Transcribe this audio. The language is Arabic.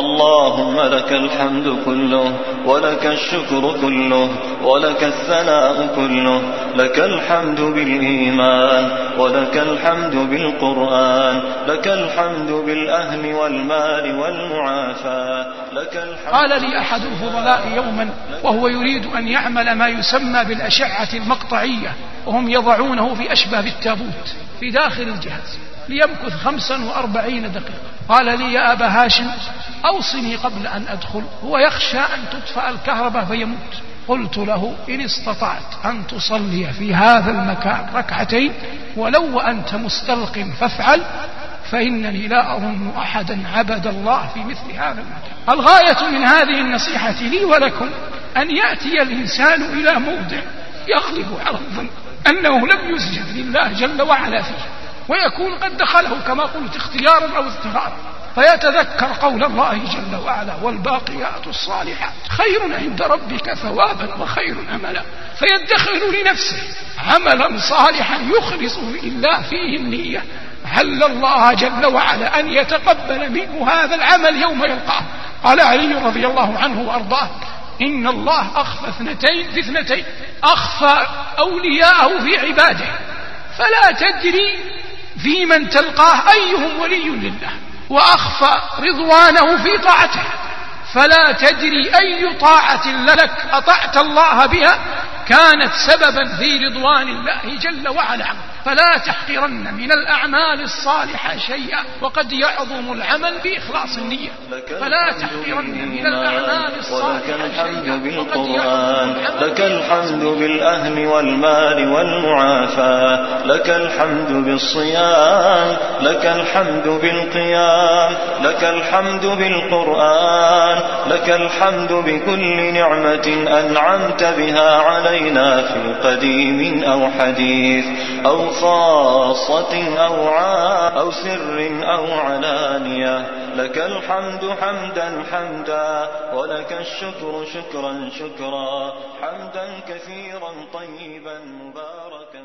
اللهم لك الحمد كله ولك الشكر كله ولك الثناء كله لك الحمد بالإيمان ولك الحمد بالقرآن لك الحمد بالأهل والمال والمعافاة لك الحمد قال لي أحد الفضلاء يوما وهو يريد أن يعمل ما يسمى بالأشعة المقطعية وهم يضعونه في أشبه التابوت في داخل الجهاز. ليمكث خمسا وأربعين دقيقة. قال لي يا أبا هاشم أوصني قبل أن أدخل. هو يخشى أن تطفأ الكهرباء فيموت. قلت له إن استطعت أن تصلي في هذا المكان ركعتين ولو وأنت مستلق فافعل فإنني لا أظن أحدا عبد الله في مثل هذا المكان. الغاية من هذه النصيحة لي ولكم أن يأتي الإنسان إلى موضع يغلب على الظن أنه لم يسجد لله جل وعلا فيه. ويكون قد دخله كما قلت اختيارا أو اضطرارا فيتذكر قول الله جل وعلا والباقيات الصالحات. خير عند ربك ثوابا وخير أملا. فيدخر لنفسه عملا صالحا يخلص لله فيه النية. عل الله جل وعلا أن يتقبل منه هذا العمل يوم يلقاه؟ قال علي رضي الله عنه وأرضاه إن الله أخفى اثنتين في اثنتين أخفى أولياءه في عباده. فلا تدري في من تلقاه أيهم ولي لله وأخفى رضوانه في طاعته. فلا تدري أي طاعة لك أطعت الله بها كانت سببا في رضوان الله جل وعلا. فلا تحقرن من الأعمال الصالحة شيئا وقد يعظم العمل بإخلاص النية. فلا تحقرن من الأعمال الصالحة بالقرآن. لك الحمد بالأهل والمال والمعافاة لك الحمد بالصيام. لك الحمد بالقيام. لك الحمد بالقرآن. لك الحمد بكل نعمة أنعمت بها علينا في قديم أو حديث أو خاصة أو عام أو سر أو علانية لك الحمد حمدا حمدا ولك الشكر شكرا شكرا حمدا كثيرا طيبا مباركا